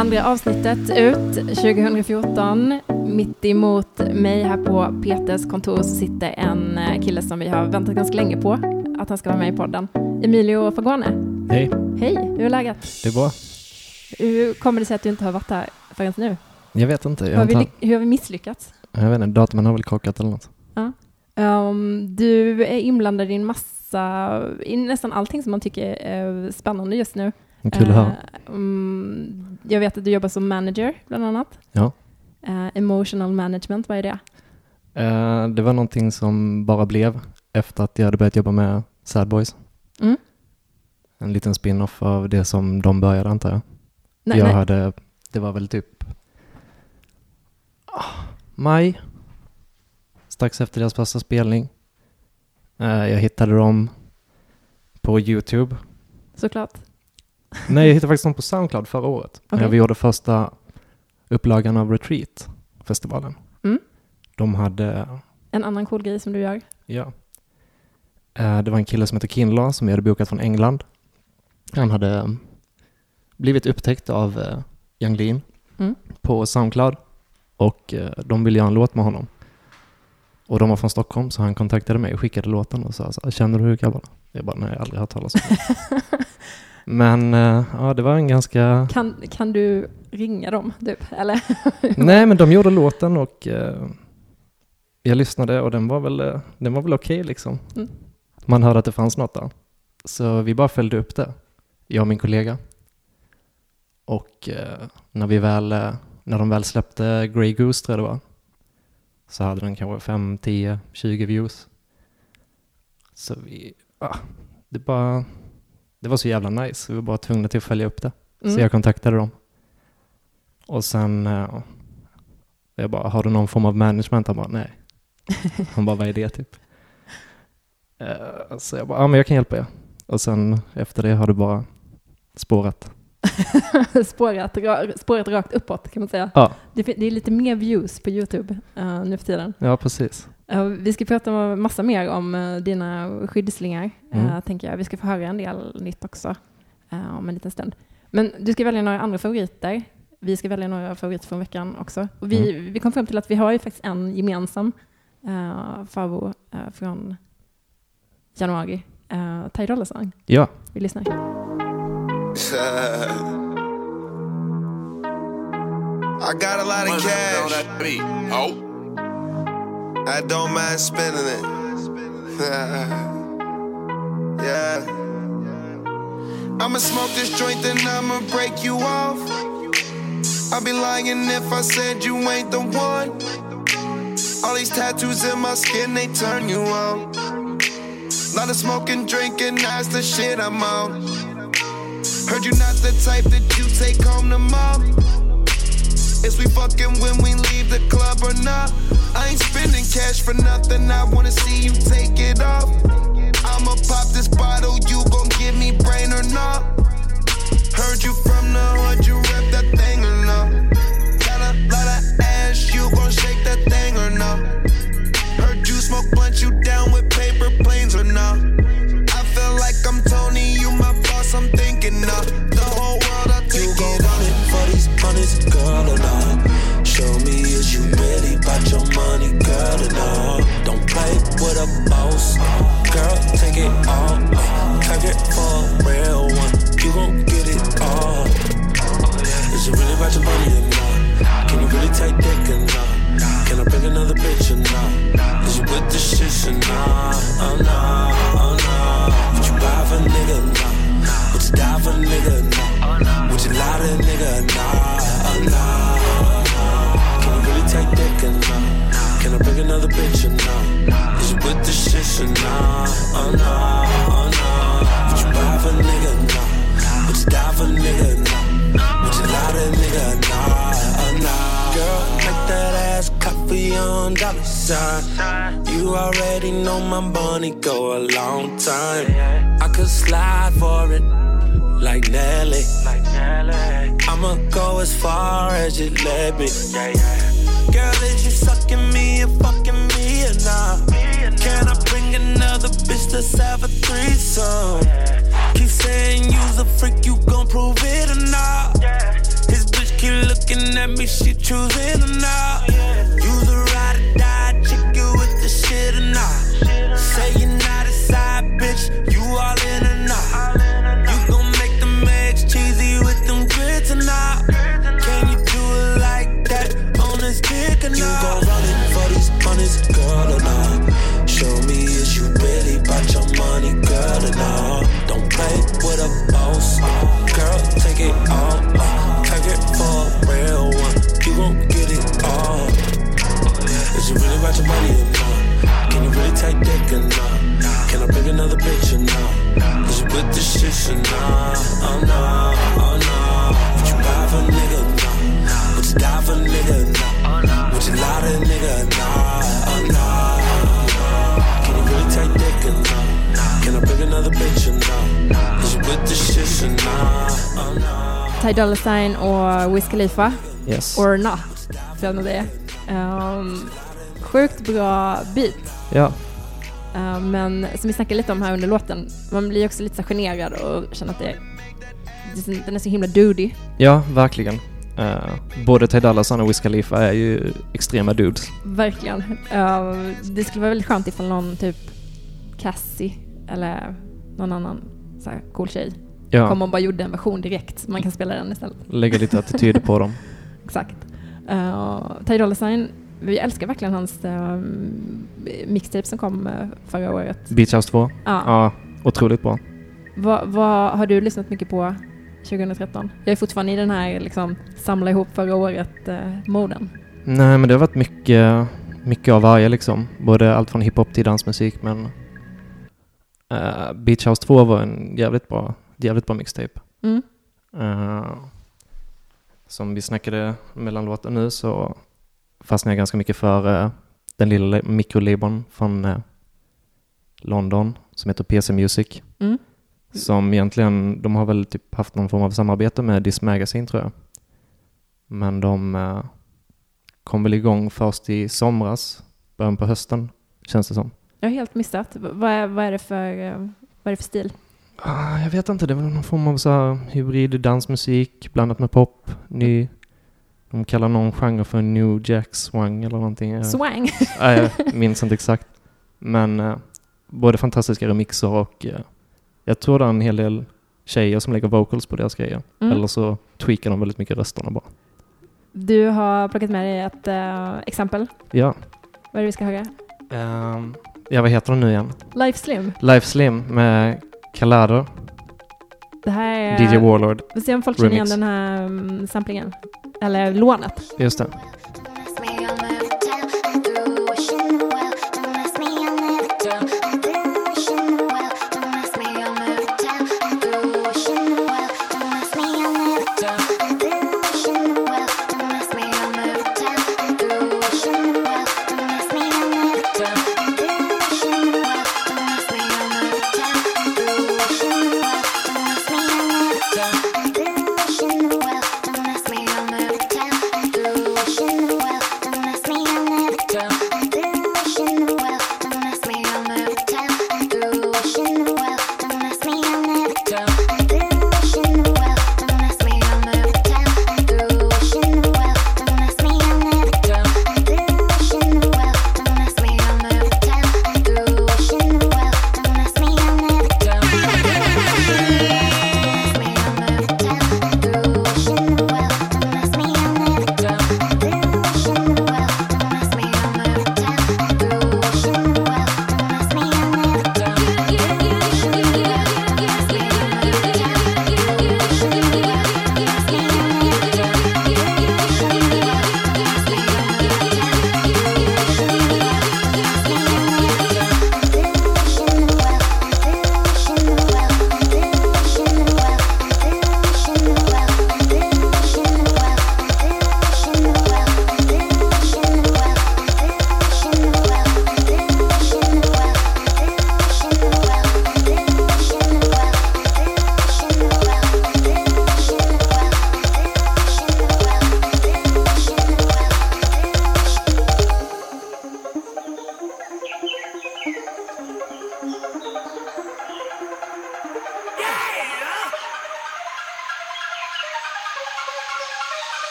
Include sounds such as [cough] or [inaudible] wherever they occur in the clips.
Andra avsnittet ut 2014. Mitt emot mig här på Peters kontor så sitter en eh, kille som vi har väntat ganska länge på att han ska vara med i podden. Emilio Fagone. Hej, Hej, hur är läget? det är bra. Hur kommer det sig att du inte har varit här förrän nu? Jag vet inte. Jag, Hur har vi, inte hur har vi misslyckats? jag vet inte, datumen har väl krockat eller något. Um, du är inblandad i en massa, i nästan allting som man tycker är spännande just nu. Kul att höra. Eh, mm, jag vet att du jobbar som manager bland annat. Ja. Eh, emotional management, vad är det? Eh, det var någonting som bara blev efter att jag hade börjat jobba med Sad Boys. Mm. En liten spin-off av det som de började antar jag. Nej, jag nej. hade, det var väl typ ah, maj, strax efter deras första spelning. Eh, jag hittade dem på YouTube. Såklart. [laughs] Nej, jag hittade faktiskt dem på Soundcloud förra året. Okej. När vi gjorde första upplagan av Retreat-festivalen. Mm. De hade, En annan cool grej som du gör. ja, Eh, det var en kille som heter Kinlaw som jag hade bokat från England. Han hade eh, blivit upptäckt av eh, Young Lean Mm. på Soundcloud och eh, de ville göra en låt med honom. Och de var från Stockholm så han kontaktade mig och skickade låten och sa så känner du grabbarna? Jag bara, nej, jag har aldrig hört talas om det. [laughs] Men eh, ja, det var en ganska... Kan, kan du ringa dem, typ? Eller? [laughs] Nej, men de gjorde låten och eh, jag lyssnade och den var väl, eh, den var väl okej liksom. Mm. Man hörde att det fanns något där. Så vi bara följde upp det, jag och min kollega. Och eh, när vi väl, när de väl släppte Grey Goose tror jag det var, så hade den kanske 5, 10, 20 views. Så vi, ah, det bara, det var så jävla nice. Vi var bara tvungna till att följa upp det. Mm. Så jag kontaktade dem. Och sen, eh, jag bara, har du någon form av management? Han bara, nej. [laughs] Han bara, vad är det typ? Eh, så jag bara, ja men jag kan hjälpa er. Och sen efter det har det bara spårat. [laughs] spåret, ra- spåret rakt uppåt kan man säga. Ja. Det, det är lite mer views på YouTube eh, nu för tiden. Ja, precis. Vi ska prata om massa mer om eh, dina skyddslingar, Mm. eh, tänker jag. Vi ska få höra en del nytt också eh, om en liten stund. Men du ska välja några andra favoriter. Vi ska välja några favoriter från veckan också. Och vi, Mm. vi kom fram till att vi har ju faktiskt en gemensam uh, favorit eh, från januari. Uh, Ty Dolla Sign. Ja, Vi lyssnar. [laughs] I got a lot of cash. I don't mind spending it. [laughs] yeah. I'ma smoke this joint, then I'ma break you off. I'd be lying if I said you ain't the one. All these tattoos in my skin, they turn you on. Lot of smoking, drinking, that's the shit I'm on. Heard you not the type that you take home to mom. Is we fucking when we leave the club or not? I ain't spending cash for nothing. I wanna see you take it off. I'ma pop this bottle. You gon' give me brain or not? Heard you from the hood. You rep that thing Ty Dolla Sign och Wiz Khalifa, Yes. or not, för jag det. Um, sjukt bra beat. Ja, Uh, men som vi snackade lite om här under låten, man blir också lite så generad och känner att det, det är den är så himla dudy. ja verkligen. Eh, både Ty Dolla Sign och Wiz Khalifa är ju extrema dudes. Verkligen. Uh, det skulle vara väldigt skönt ifall någon typ Cassie eller någon annan så här cool tjej Ja, kom och bara gjorde en version direkt man kan spela den istället. lägga lite attityd på dem. [laughs] Exakt. Uh, Ty Dolla Sign, vi älskar verkligen hans uh, mixtape som kom uh, förra året. Beach House 2, Ja. ja, otroligt bra. Vad, vad har du lyssnat mycket på 2013? Jag är fortfarande i den här liksom, samla ihop förra året-moden. Nej, men det har varit mycket, mycket av varje liksom. Både allt från hiphop till dansmusik, men uh, Beach House 2 var en jävligt bra, jävligt bra mixtape. Mm. Eh, som vi snackade mellan låten nu så fastnade jag ganska mycket för eh, den lilla mikrolabeln från eh, London som heter PC Music. Mm. Som egentligen, de har väl typ haft någon form av samarbete med This Magazine tror jag. Men de kom väl igång först i somras, början på hösten känns det som. Jag har helt missat. Vad är, vad är, det, för, vad är det för stil? Ah, jag vet inte, det var någon form av så här hybrid dansmusik blandat med pop. Ny, de kallar någon genre för New Jack Swang eller någonting. Swang! Nej, jag minns inte exakt. Men eh, både fantastiska remixer och eh, jag tror det är en hel del tjejer som lägger vocals på deras grejer. Mm. Eller så tweakar de väldigt mycket rösterna bara. Du har plockat med dig ett eh, exempel. Ja. Vad är det vi ska höra? ehm, ja, vad heter den nu igen? Life Slim. Life Slim med Calado, Det här är... DJ Warlord. Vi får se om folk känner igen Remix. den här um, samplingen. Eller lånet. Just det.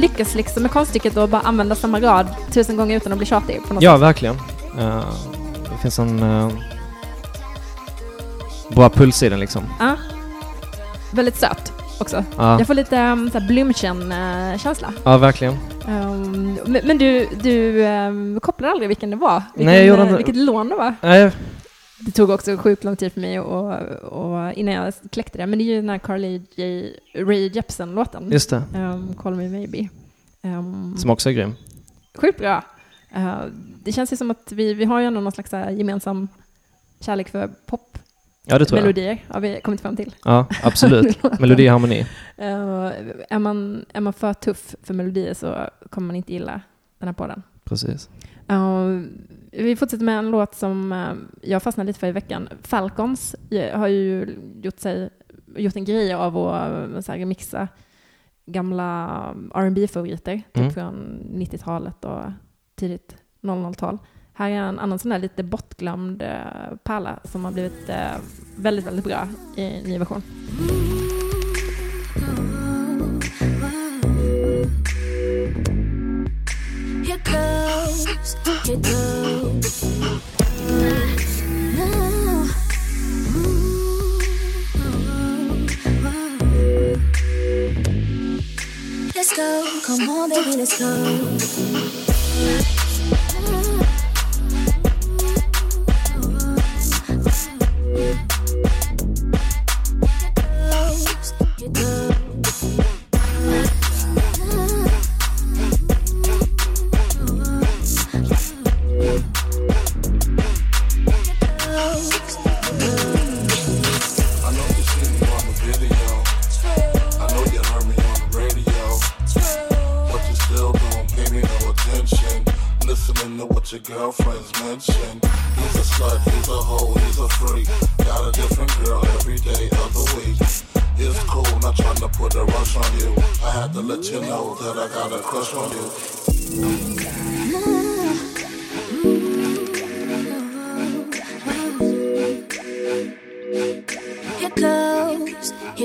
Lyckas liksom med konststycket att bara använda samma rad tusen gånger utan att bli tjatig på något Ja, verkligen. Eh, det finns en eh, bra puls i den liksom. Ja. Väldigt söt också. Ja, Jag får lite um, Blümchen-känsla. ja verkligen. Um, men, men du, du um, kopplade aldrig vilken det var? Vilken, Nej, jag gjorde eh, inte- Vilket lån det var? Nej, Det tog också sjukt lång tid för mig och, och innan jag kläckte det. Men det är ju den här Carly J. Ray Jepsen-låten. just det. Um, Call Me Maybe. Um, Som också är grym. Sjukt bra. Uh, det känns ju som att vi, vi har ju ändå någon slags här gemensam kärlek för Ja, det tror jag. popmelodier, har vi kommit fram till. Ja, absolut. [laughs] Melodi och harmoni. Uh, är, man, är man för tuff för melodier så kommer man inte gilla den här podden. Precis. Uh, vi fortsätter med en låt som uh, jag fastnade lite för i veckan. Falcons eh, har ju gjort, sig, gjort en grej av att uh, så här, remixa gamla rb favoriter typ Mm. från 90-talet och tidigt 00-tal. Här är en annan sån där lite bortglömd pärla som har blivit väldigt, väldigt bra i ny version. Let's go, come on, baby, let's go.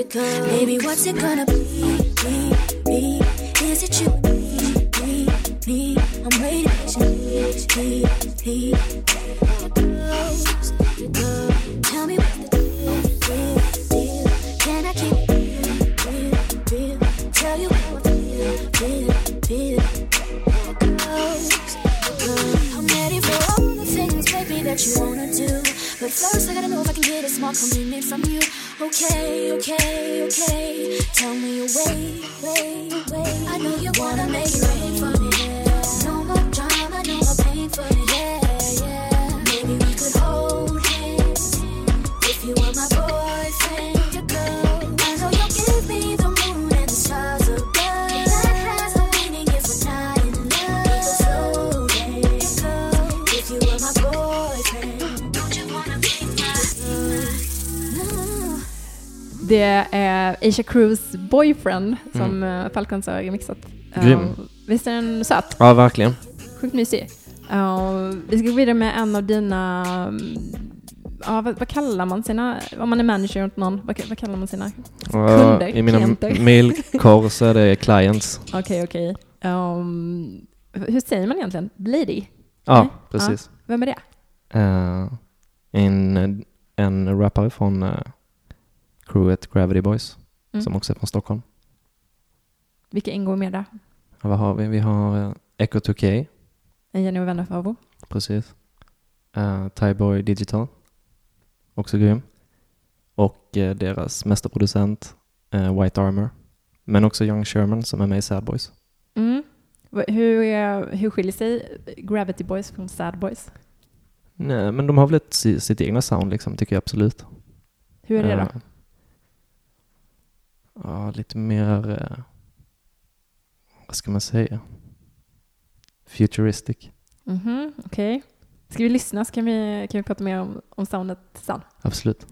Goes, here goes. Baby, what's it gonna be? be, be? Is it you? Me, me, me? I'm waiting patiently. Here goes, Asia Cruz Boyfriend som mm. Falcons har remixat. Grym. Uh, visst är den söt? Ja, verkligen. Sjukt mysig. Uh, vi ska gå vidare med en av dina... um, Ja, vad, vad kallar man sina... Om man är manager åt någon, vad, vad kallar man sina... Ja, Kunder, I mina mailkorg så är det clients. [laughs] Okej, okej. Um, hur säger man egentligen? Lady? Ja, Nej? precis. Vem är det? Eh, en, en rappare från uh, crewet Gravity Boys, Mm. som också är från Stockholm. Vilka ingår med där? Och vad har vi? Vi har uh, Echo 2K, En och vänner favo. precis. Uh, Tyboy Digital, också grym. Och eh, deras mästerproducent eh, White Armor. Men också Young Sherman som är med i Sad Boys. Mm. Hur, är, hur skiljer sig Gravity Boys från Sad Boys? Nej, men de har väl ett, si- sitt egna sound liksom, tycker jag absolut. Hur är det då? Ja, lite mer, eh, vad ska man säga? Futuristic. Mhm, Okej. Ska vi lyssna så kan vi, kan vi prata mer om, om soundet sen. Absolut.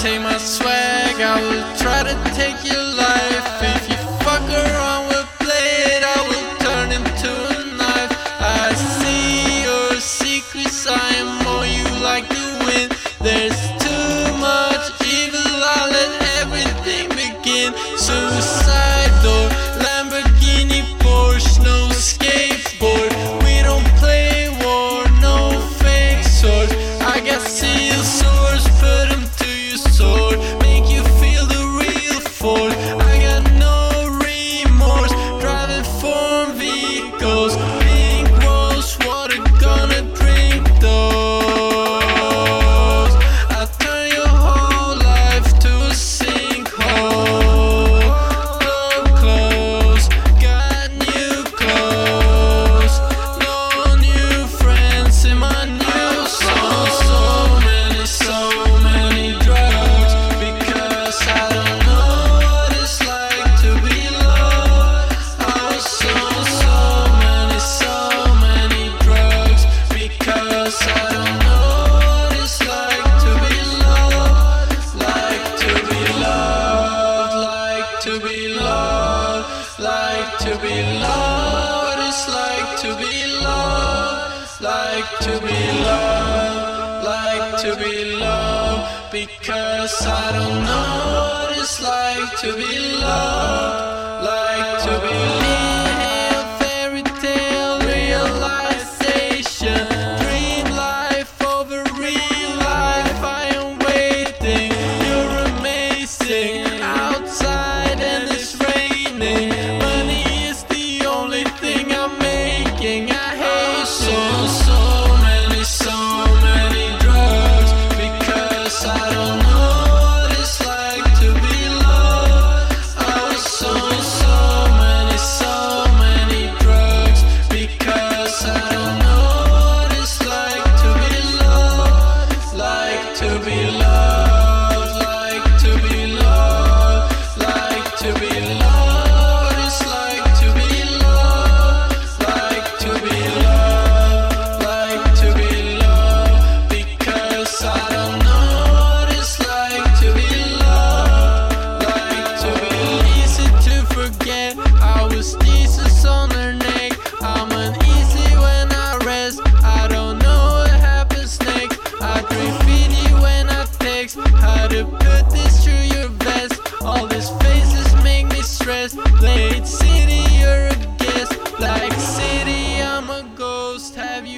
Take my swag, I will try to take your Because I don't know what it's like to be loved. Like to be living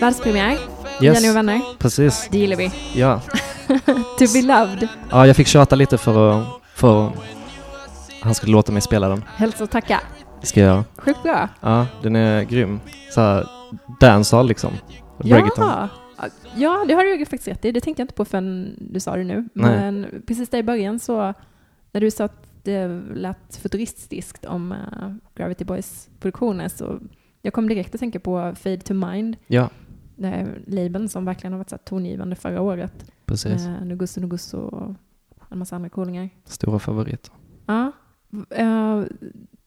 Världspremiär. Yes. Jenny och vänner. Precis. Det gillar vi. Ja. [laughs] To be loved. ja, jag fick tjata lite för att, för han skulle låta mig spela den. Hälsa och tacka. Det ska jag göra. Sjukt bra. Ja, den är grym. Såhär dancehall liksom. Reggaeton. Ja. ja, det har du ju faktiskt rätt i. Det tänkte jag inte på förrän du sa det nu. Nej. Men precis där i början så, när du sa att det lät futuristiskt om eh, Gravity Boys produktioner så jag kom direkt att tänka på Fade to Mind, Ja, här labeln som verkligen har varit så tongivande förra året. precis. Med Nugusso Nugusso och en massa andra coolingar. Stora favoriter. Ja. eh,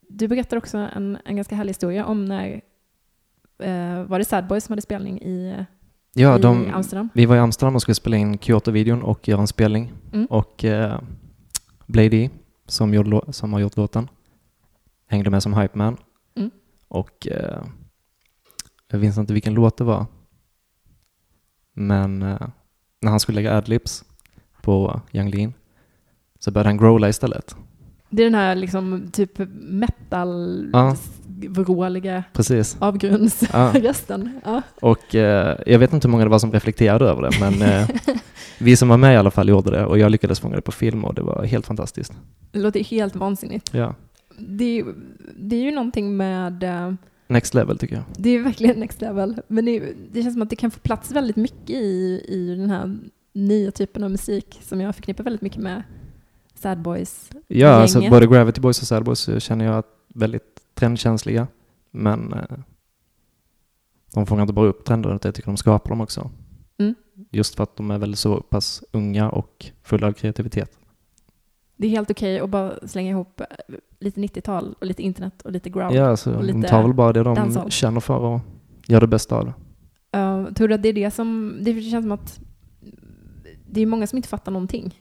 du berättar också en, en ganska härlig historia om när eh, var det Sad Boys som hade spelning i, Ja, i de, Amsterdam? vi var i Amsterdam och skulle spela in Kyoto-videon och göra en spelning. Mm. Och eh, Blade E, som, gjorde, som har gjort låten, hängde med som hype man. Mm. Och eh, jag minns inte vilken låt det var. Men eh, när han skulle lägga adlibs på Young Lean så började han growla istället. Det är den här liksom typ metal Ja. vråliga Precis. avgrundsrösten. Ja. Ja. Och eh, jag vet inte hur många det var som reflekterade över det, men eh, vi som var med i alla fall gjorde det och jag lyckades fånga det på film och det var helt fantastiskt. Det låter helt vansinnigt. Ja, Det är, det är ju någonting med, eh, next level tycker jag. det är verkligen next level, men det, är- det känns som att det kan få plats väldigt mycket i, i den här nya typen av musik som jag förknippar väldigt mycket med Sad Boys. Ja, alltså både Gravity Boys och Sad Boys eh, känner jag väldigt trendkänsliga, men eh, de fångar inte bara upp trender, utan jag tycker de skapar dem också. Mm. Just för att de är väl så pass unga och fulla av kreativitet. Det är helt okej att bara slänga ihop eh, lite 90-tal och lite internet och lite ground. Ja, alltså, och de lite tar väl bara det de dancehall. känner för och gör det bästa av det. Uh, tror du att det är det som, det känns som att det är många som inte fattar någonting.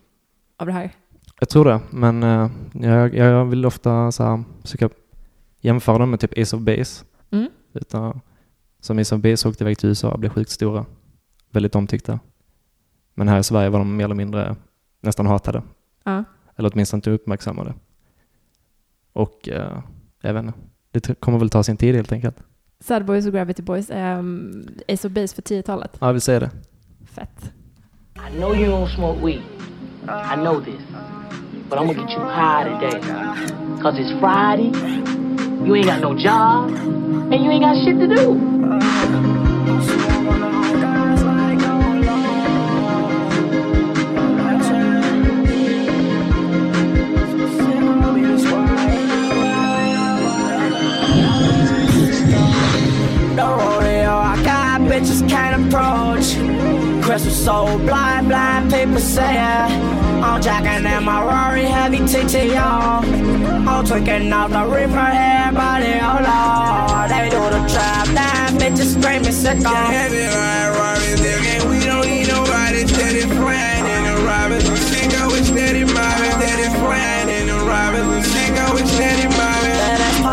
av det här? Jag tror det, men eh, jag, jag vill ofta så här, försöka jämföra dem med typ Ace of Base. Mm. Utan, som Ace of Base åkte iväg till USA och blev sjukt stora. Väldigt omtyckta. Men här i Sverige var de mer eller mindre nästan hatade. Ja. Eller åtminstone inte uppmärksammade. Och eh, jag vet inte, det kommer väl ta sin tid helt enkelt. Sad Boys och Gravity Boys, um, Ace of Base för 10-talet. Ja, vill säga det. Fett. I know you don't smoke weed. I know this. But I'm gonna get you high today. Cause it's Friday, you ain't got no job, and you ain't got shit to do. Crystal so blind, blind people say uh, it. I'm jacking in my Rari, heavy TT, y'all. I'm tweaking out the reefer, everybody, oh lord. They do the trap, damn bitches screaming sick on. Heavy like Robin, nigga. We don't need nobody steady flying in the Robin. Singo with steady mobbing, steady flying in the Robin. Singo with steady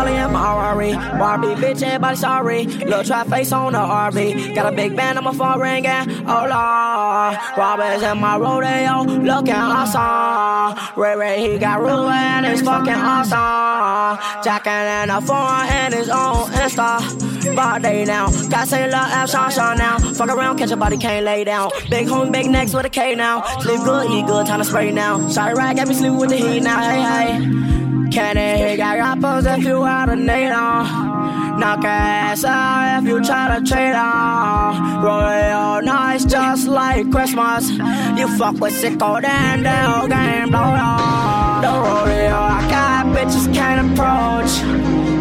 Polly and my Rari. Barbie, bitch, everybody sorry. Little trap face on the RV. Got a big band on my phone ringing. Oh lord. Robbers in my rodeo, looking awesome. Ray Ray, he got ruler and it's fucking awesome. Jacking in the phone and his own Insta. Body now, got say love F Sean Sean now. Fuck around, catch a body, can't lay down. Big home, big necks with a K now. Sleep good, eat good, time to spray now. Shot right, got me sleep with the heat now. Hey, hey. Can it got rappers if you out of need on? Knock ass out if you try to trade on. Rodeo nights just like Christmas. You fuck with sicko, then the whole game blow on. The rodeo, I got bitches can't approach.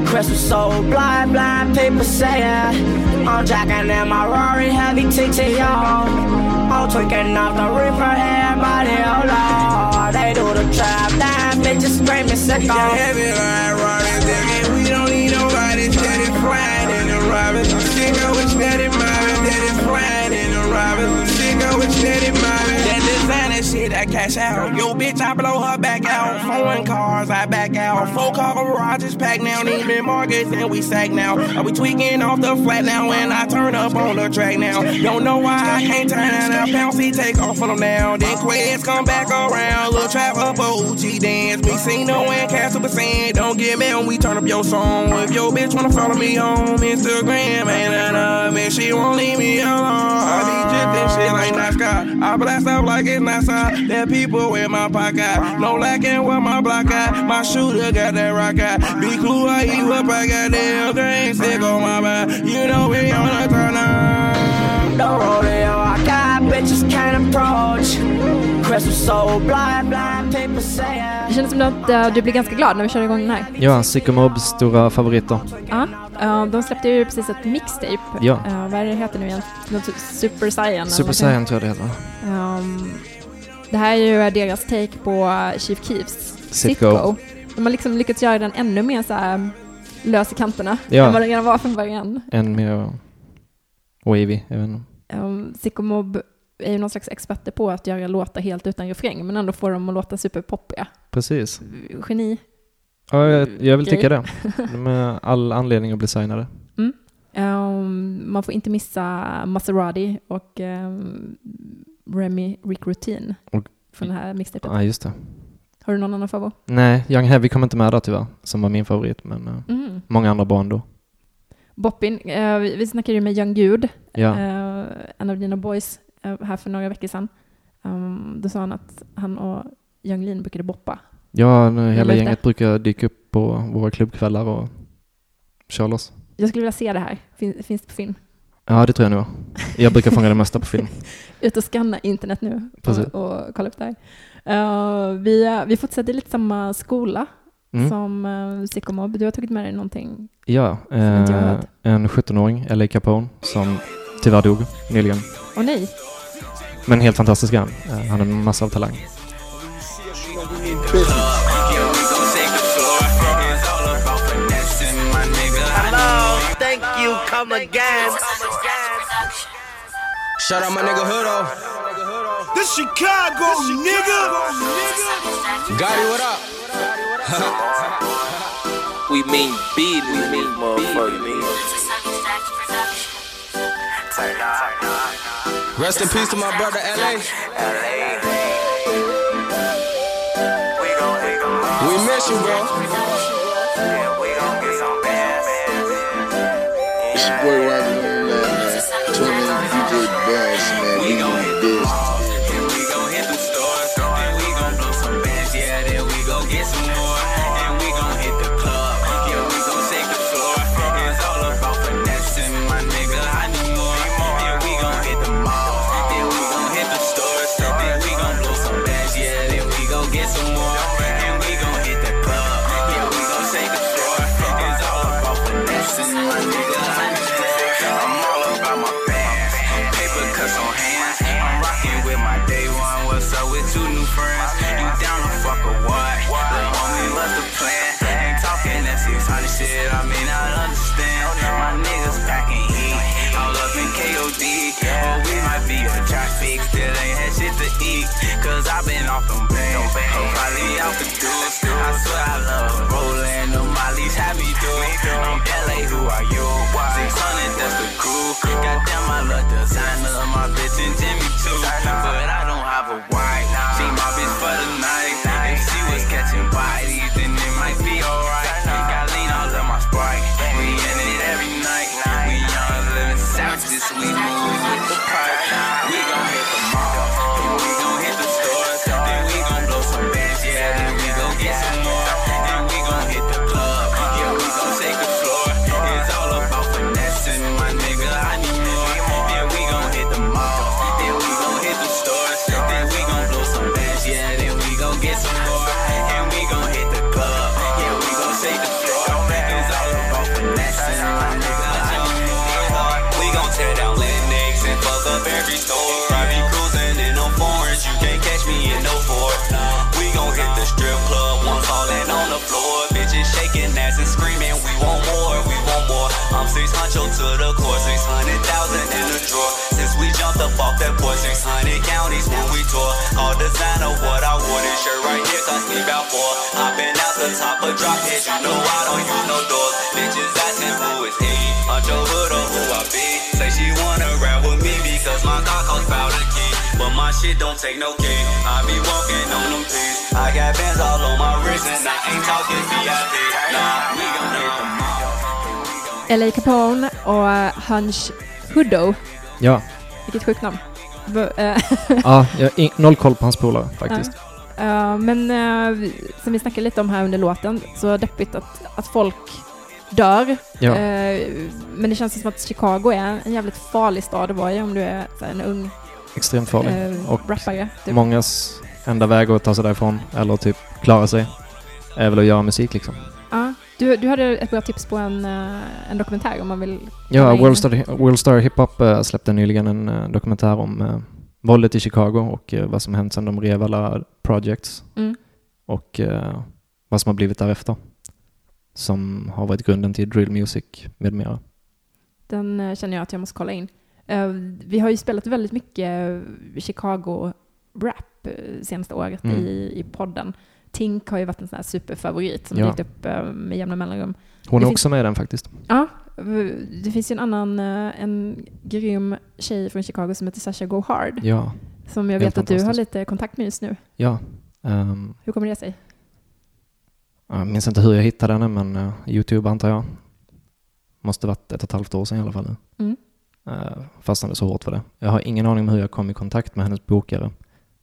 Christmas so blind, blind people say it. I'm jacking in my Rari, heavy TT, y'all. I'm tweaking off the reefer, everybody, oh lord. They do the trap, damn bitches screaming sick Yeah, on. heavy like Robin, nigga. We don't need nobody steady flying in the Robin. Singo with steady mobbing, steady flying in the Robin. Singo with steady mobbing. That designer shit, I cash out. Yo, bitch, I blow her back out. Foreign cars, I back out. Four car garages packed now. Need me markets and we sack now. Are we tweaking off the flat now when I turn up on the track now? Don't know why I can't turn out. Bouncy take off on them now. Then Quez come back around. Little trap up OG dance. Me see no one cast super sand. Don't get mad when we turn up your song. If your bitch wanna follow me on Instagram, ain't enough. Man, she won't leave me alone. I be drifting shit like NASCAR. I blast up like it's NASA. That people in my pocket. No lacking with my block at. My shooter got that rock at. Be cool, I eat up. I got that green stick on my back. You know we on a turn up. The rodeo, I got Det kändes som att eh, du blev ganska glad när vi körde igång den här. Ja, Sycomobs stora favoriter. Ja, eh, de släppte ju precis ett mixtape. Ja. Eh, vad är det heter nu igen? Något typ Super Saiyan? Super. Saiyan tror jag det heter. Ehm, det här är ju deras take på Chief Keefs Sitco. De har liksom lyckats göra den ännu mer så här lös i kanterna Ja. än vad den redan var från början. En mer wavy, jag vet inte. Um, Sicko Mob är ju någon slags experter på att göra låtar helt utan refräng men ändå få dem att låta superpoppiga. Precis. Geni. Ja, jag, jag vill Grej. tycka det. De har all anledning att bli signade. Um, man får inte missa Maserati och um, Remy Rick Routine Och- från det här mixtapet. Ja, just det. Har du någon annan favorit? Nej, Young Heavy kom inte med där tyvärr, som var min favorit, men eh, Mm. många andra bra ändå. Boppin, eh, vi snackade ju med Young Gud, Ja, eh, en av dina boys, här för några veckor sedan. Um, då sa han att han och Young Lean brukade boppa. ja hela gänget brukar dyka upp på våra klubbkvällar och köra loss. Jag skulle vilja se det här. Fin, finns det på film? Ja, det tror jag nog. Jag brukar fånga det mesta på film. [laughs] Ut och scanna internet nu och, och kolla upp det här. Eh, vi, eh, vi fortsätter lite samma skola Mm. som uh, Sycomob. Du har tagit med dig någonting. Ja, eh, hört. en 17-åring, L.A. Capone, som tyvärr dog nyligen. Åh nej, Men helt fantastisk är han. Eh, han har en massa av talang. Hello, thank you, come again. Shout out my nigga Hoodo. This Chicago, nigga. Gotti, what up? We mean beat, we mean motherfucker. Rest in peace to my brother LA. We miss you, bro. It's your boy Rocky Man, man. Tune in to DJ Bass, man. We gon' hit this. Niggas packing heat. All up in KOD. Or we might be in traffic. Still ain't had shit to eat. Cause I've been off them bangs. I'm probably out the deuce. I swear I love rolling. The Molly's happy do. I'm LA, who are you? 600, that's the crew. Goddamn, I love designer. My bitch and Jimmy too. But I don't have a wife. She my bitch for the night. 600 to the core, 600,000 in the drawer. Since we jumped up off that boy, 600 counties when we tour. All designer, what I wore, this shirt right here cost me about four. I've been out the top of drop hits, you know I don't use no doors. Bitches asking who is he, on your hood or who I be. Say she wanna ride with me because my car costs about a key. But my shit don't take no key. I be walking on them peas. I got bands all on my wrist and I ain't talking VIP. Nah, we gon' hit the L.A. Capone och Hunch Hoodo. Ja, Vilket sjukt namn. Eh, [laughs] ja jag har noll koll på hans polare faktiskt. Ja, men eh, som vi snackade lite om här under låten, så deppigt att, att folk dör. Ja. Eh, men det känns som att Chicago är en jävligt farlig stad att vara i om du är här, en ung Extremt farlig. eh, Och rappare. Typ. mångas enda väg att ta sig därifrån, eller typ klara sig, är väl att göra musik liksom. Ja, du, du hade ett bra tips på en, eh, en dokumentär om man vill... Ja, Worldstar, Worldstar Hip Hop eh, släppte nyligen en eh, dokumentär om våldet i Chicago och vad som hänt sedan de rev alla projects Mm. och vad som har blivit därefter. Som har varit grunden till drill music med mera. Den känner jag att jag måste kolla in. Vi har ju spelat väldigt mycket Chicago-rap senaste året Mm. i, i podden. Tink har ju varit en sån här superfavorit som Ja. dykt upp eh, med jämna mellanrum. Hon Det är finns- också med i den faktiskt. Ja, det finns ju en annan, eh, en grym tjej från Chicago som heter Sasha Go Hard. Ja, Som jag vet att du har lite kontakt med just nu. ja. Ehm, Hur kommer det sig? jag minns inte hur jag hittade henne men uh, Youtube antar jag. Måste varit ett och ett halvt år sedan i alla fall nu. Mm. Uh, fastnade så hårt för det. Jag har ingen aning om hur jag kom i kontakt med hennes bokare.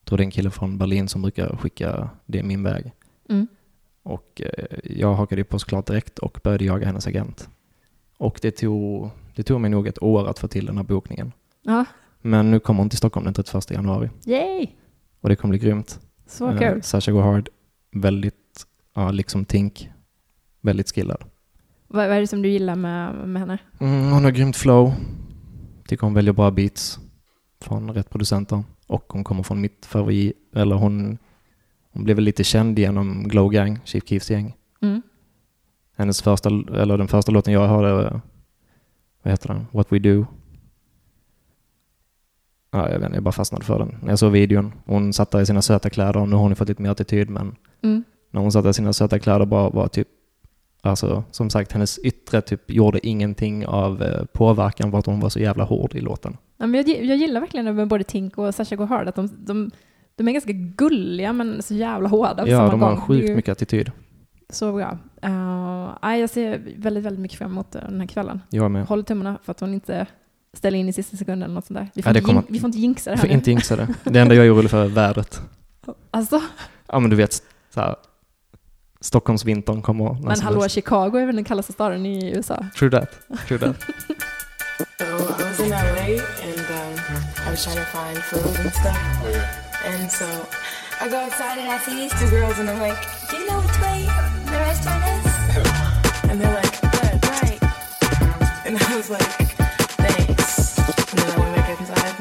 Tror det är en kille från Berlin som brukar skicka det min väg. Mm. Och eh, jag hakade på såklart direkt och började jaga hennes agent. Och det tog, det tog mig nog ett år att få till den här bokningen. Ja, Men nu kommer hon till Stockholm den 31 januari yay! och det kommer bli grymt. Så Eh, kul. Sasha Go Hard, väldigt, ja, liksom Tink, väldigt skillad. Vad, vad är det som du gillar med, med henne? Mm, hon har grymt flow. Tycker hon väljer bra beats från rätt producenter. Och hon kommer från mitt favorit, eller hon, hon blev väl lite känd genom Glow Gang, Chief Keefs gäng. Mm. Hennes första, eller den första låten jag hörde, vad heter den? What We Do. ja, jag vet inte, jag bara fastnade för den. När jag såg videon, hon satt där i sina söta kläder och nu har hon fått lite mer attityd men Mm. när hon satt där i sina söta kläder bara var typ, alltså som sagt hennes yttre typ gjorde ingenting av eh, påverkan för att hon var så jävla hård i låten. Ja, men jag, jag gillar verkligen med både Tink och Sasha Go Hard, att de, de, de är ganska gulliga men så jävla hårda på ja, samma de gång. har är sjukt ju mycket attityd. Så bra. Uh, jag ser väldigt, väldigt mycket fram emot den här kvällen. Jag med. Håller tummarna för att hon inte ställer in i sista sekunden eller något sånt där. Vi får, Ja, inte, jin- vi får inte jinxa det här nu. inte jinxa det. Det enda jag är orolig för är vädret. Alltså, Ja men du vet, så här, Stockholmsvintern kommer men hallå, helst. Chicago är väl den kallaste staden i USA? True that. True that. [laughs] was trying to find food and stuff. And so I go outside and I see these two girls and I'm like, do you know which way the restaurant is? [laughs] And they're like, good, right. And I was like, thanks. And then I went back inside.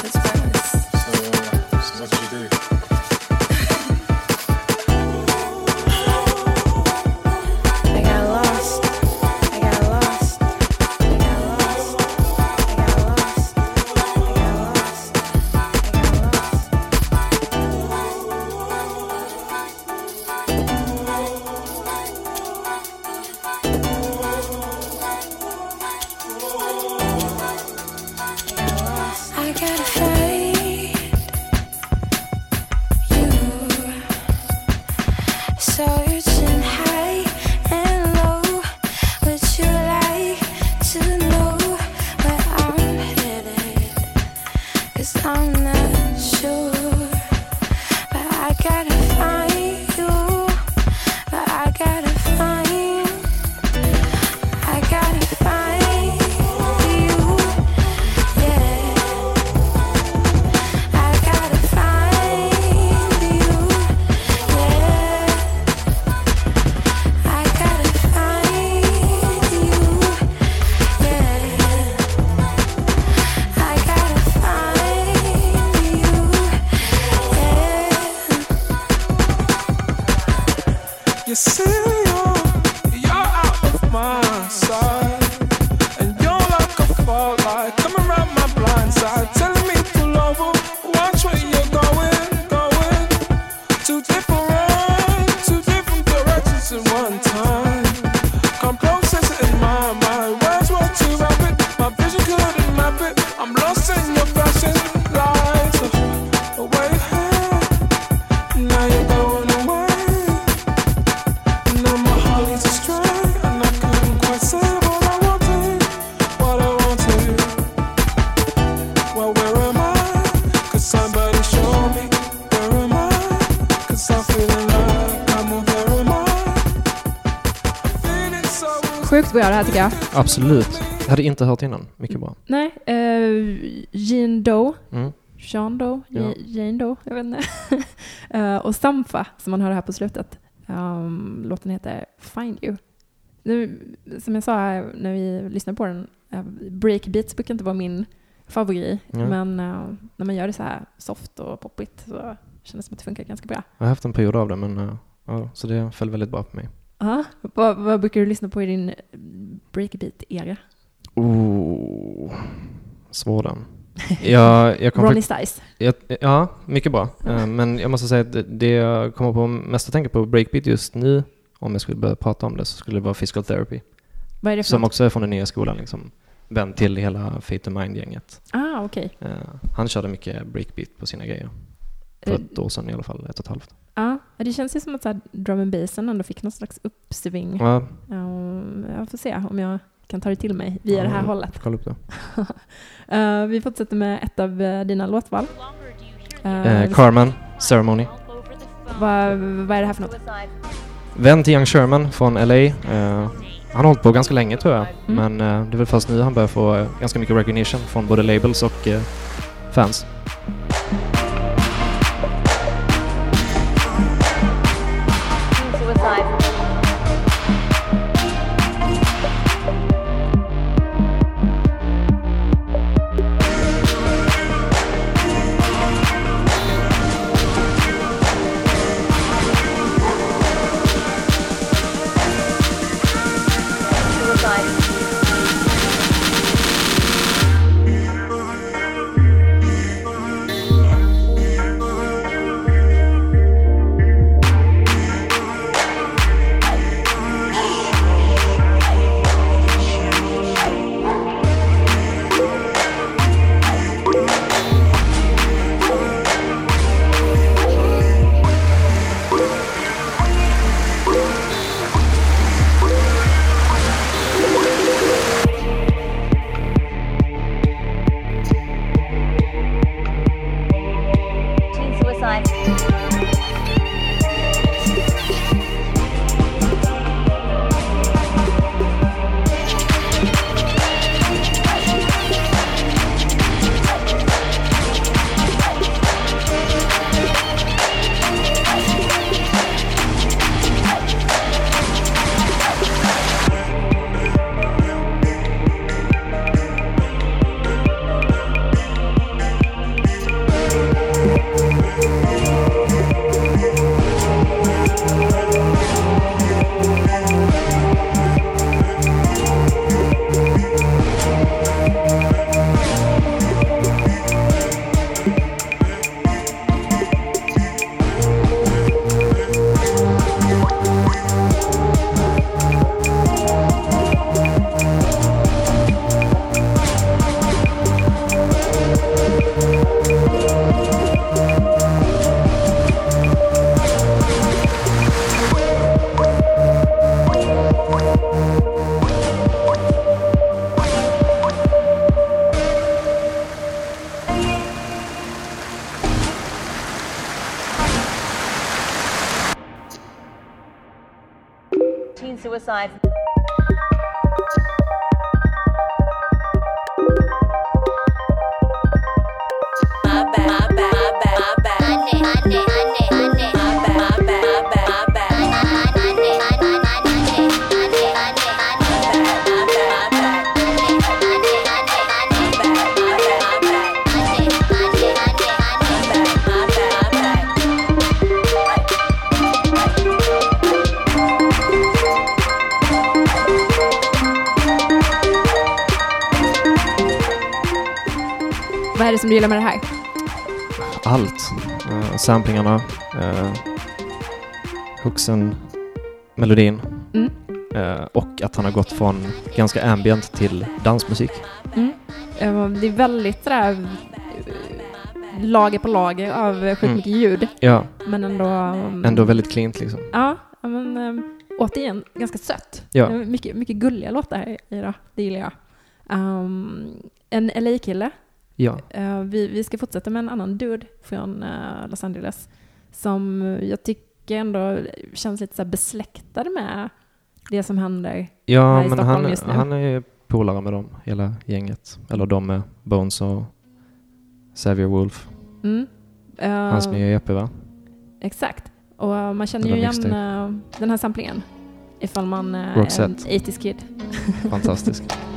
That's pointless. So, uh, so what did you do? Sjukt bra det här tycker jag. Absolut. Jag hade inte hört innan. Mycket bra. Nej, uh, Jean Doe, Mm. Jean Doe, Ja. Ja. Jane Doe, jag vet inte. [laughs] Eh, och Samfa, som man hörde här på slutet. Um, låten heter Find You. Nu, som jag sa när vi lyssnade på den, uh, breakbeats brukar inte vara min favorit, Mm. men eh, när man gör det så här soft och poppigt så känns det som att det funkar ganska bra. Jag har haft en period av det, men eh, ja, så det föll väldigt bra på mig. Aha. Vad, vad brukar du lyssna på i din breakbeat-era? Oh, svår den. [laughs] Jag, jag fakt- Stice. Jag, ja, mycket bra. Eh, Men jag måste säga att det- jag kommer på mest att tänka på breakbeat just nu, om jag skulle börja prata om det, så skulle det vara physical therapy. Vad är det för Som något? också är från den nya skolan, liksom. Vän till hela Fate Mind-gänget. Ah, okej. Eh, Han körde mycket breakbeat på sina grejer. För ett år sedan i alla fall, ett och ett halvt. Ja, det känns ju som att så här, drum and bassen ändå fick någon slags uppsving. Ja. Um, jag får se om jag kan ta det till mig via det här Ja, hållet. Kolla upp det. Uh, [laughs] vi fortsätter med ett av eh, dina låtval. Uh, Eh, Carmen, Ceremony. vad, vad är det här för något? Vän till Young Sherman från LA. Han har hållit på ganska länge tror jag. Mm. Men det är väl först nu han börjar få ganska mycket recognition från både labels och fans. Det som du gillar med det här? Allt. Uh, samplingarna, uh, hooksen, melodin Mm. eh, och att han har gått från ganska ambient till dansmusik. Mm. Eh, Det är väldigt sådär eh, lager på lager av eh, Mm. ljud. Ja. Men ändå... um, Ändå väldigt cleant liksom. Ja, men um, återigen ganska sött. Ja. Mycket, mycket gulliga låtar här i det. Det gillar jag. Um, en LA-kille. Ja. Eh, vi, vi ska fortsätta med en annan dude från eh, Los Angeles som jag tycker ändå känns lite så besläktad med det som händer Ja, här i Stockholm han, just nu. han är ju polare med dem, hela gänget. Eller de med Bones och Xavier Wolf. Mm. Eh, Hans nya EP va? Exakt. Och eh, man känner ju Eller igen mixtape. eh, den här samplingen ifall man eh, är en Roxette. 80s kid. Fantastisk. [laughs]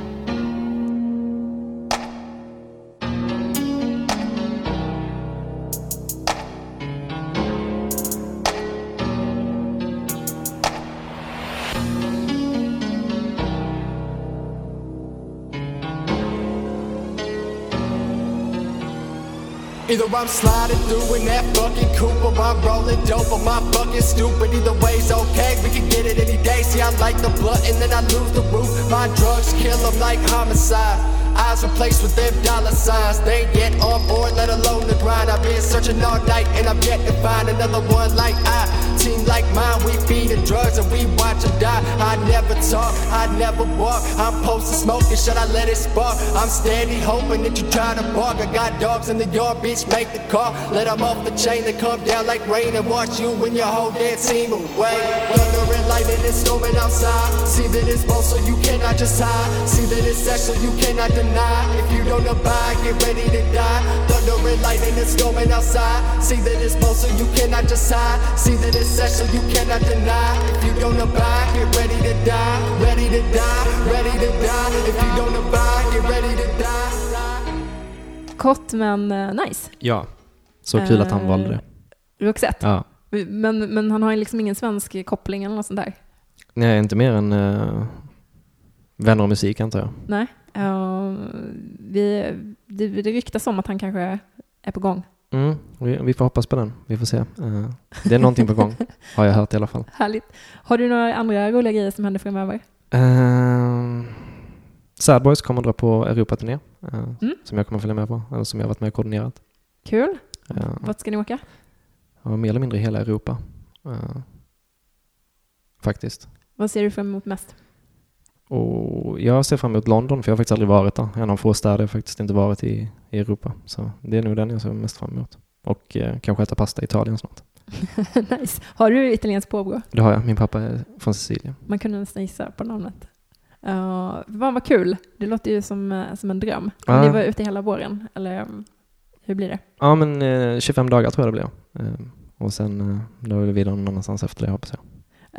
Either I'm sliding through in that fucking coupe or I'm rolling dope or my fucking stupid. Either way's okay, we can get it any day. See, I like the blunt and then I lose the roof. My drugs kill them like homicide. Eyes replaced with them dollar signs. They yet on board, let alone the grind. I've been searching all night and I'm yet to find another one like I. Team like mine, we feeding drugs and we watch them die. I never talk, I never walk. I'm posted smoking, should I let it spark? I'm steady hoping that you try to bark. I got dogs in the yard, bitch, make the call. Let them off the chain and come down like rain and watch you when your whole damn team away. Thunder and lightning and storming outside. See that it's both so you cannot just hide. See that it's sexual, you cannot deny. If you don't abide, get ready to die. Thunder and lightning and storming outside. See that it's both so you cannot just hide. See that it's sexual, you cannot deny. If you don't abide, get ready to die. Ready to die, ready to die. If you don't abide, get ready to die. Kort men eh, nice. Ja. Så kul att han Eh, valde det. Roxette. Ja. Men, men han har ju liksom ingen svensk koppling eller något sånt där. Nej, inte mer än uh, vänner och musik antar jag. Nej. Eh, vi, det, det ryktas om att han kanske är på gång. Mm, vi, vi får hoppas på den. Vi får se. Eh, det är någonting på gång, [laughs] har jag hört i alla fall. Härligt. Har du några andra roliga grejer som händer framöver? Uh, Sad Boys kommer dra på Europaturné, eh, Mm. som jag kommer följa med på, eller som jag har varit med och koordinerat. Kul. Ja. Vart ska ni åka? Ja, mer eller mindre hela Europa. Eh, faktiskt. Vad ser du fram emot mest? Och jag ser fram emot London, för jag har faktiskt aldrig varit där. En av få städer jag faktiskt inte varit i, i Europa. Så det är nog den jag ser mest fram emot. Och eh, kanske äta pasta i Italien snart. [laughs] nice. Har du italienskt påbrå? Det har jag. Min pappa är från Sicilien. Man kunde nästan gissa på namnet. Uh, vad vad kul. Det låter ju som, eh, som en dröm. Men Ni var ute hela våren, eller um, hur blir det? Ja, men eh, 25 dagar tror jag det blir. Eh, och sen eh, då är det vidare någon annanstans efter det hoppas jag.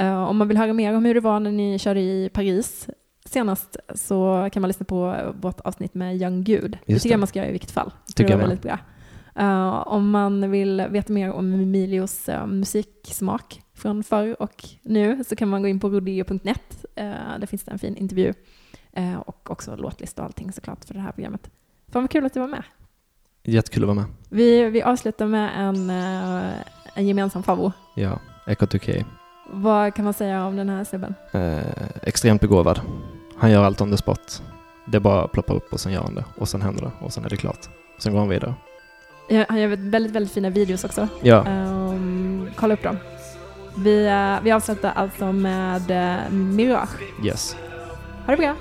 Eh, om man vill höra mer om hur det var när ni körde i Paris senast så kan man lyssna på vårt avsnitt med Young Gud. det Just tycker jag det. man ska göra i vilket fall. Det Tycker var jag med. väldigt bra. Eh, om man vill veta mer om Emilios eh, musiksmak från förr och nu så kan man gå in på rodeo.net. Uh, där finns det en fin intervju eh, och också låtlista och allting såklart för det här programmet. Fan vad kul att du var med. Jättekul att vara med. Vi, vi avslutar med en, eh, en gemensam favorit. Ja, Echo 2K. Vad kan man säga om den här snubben? Eh, extremt begåvad. Han gör allt on the spot. Det bara ploppar upp och sen gör han det. Och sen händer det och sen är det klart. Sen går han vidare. Ja, Han gör väldigt, väldigt fina videos också. Ja. Ehm, kolla upp dem. Vi, eh, vi avslutar alltså med uh, Mirage. Yes. Ha det bra!